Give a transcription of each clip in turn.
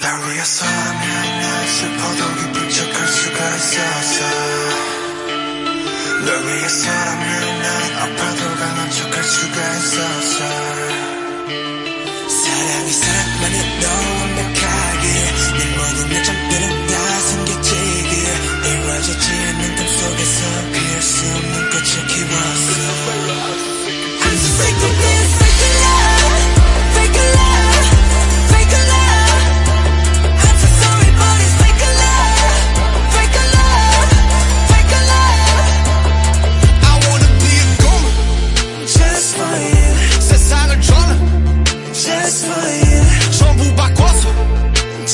날 위해서라면 난 슬퍼도 기쁜 척할 수가 있었어 널 위해서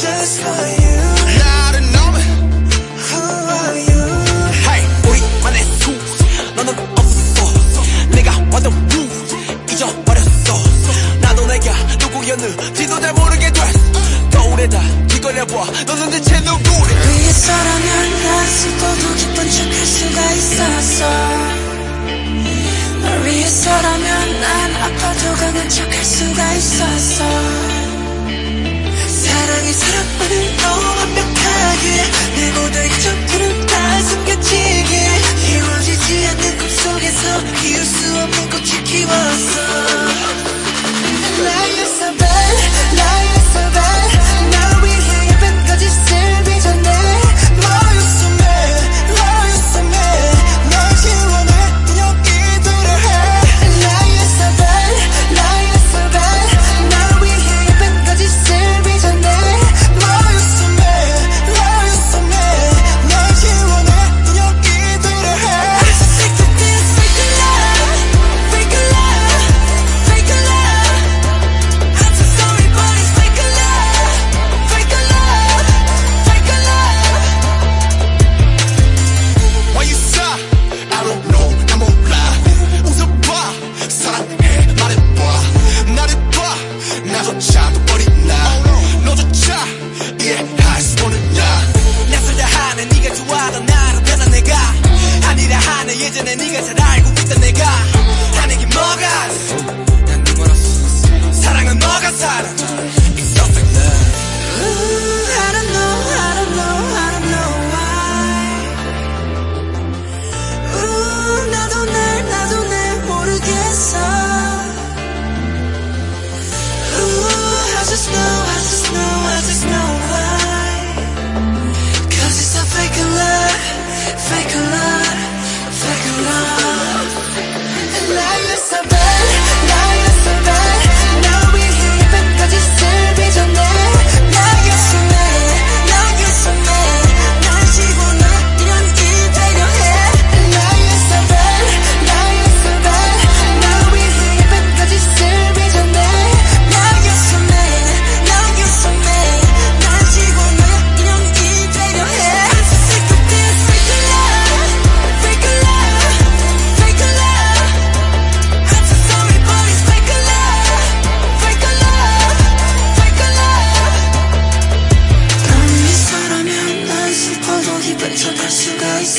just for you. 나를 넘어. Who are you? Hey 우리만의 수 너는 없어. 내가 완전 루 잊어버렸어. 나도 내가 누구였는지도 잘 모르게 됐어. 거울에다 뒤걸려봐. 너는 대체 누구래 위해서라면 난 슬퍼도 기쁜 척할 수가 있었어. 널 위해서라면 난 아파도 강한 척할 수가 있었어. 사랑이 사랑만을 너무 완벽하게 내 모든 이점들은 다 숨겨지게 이루어지지 않는 꿈속에서 피울 수 없는 꽃을 키웠어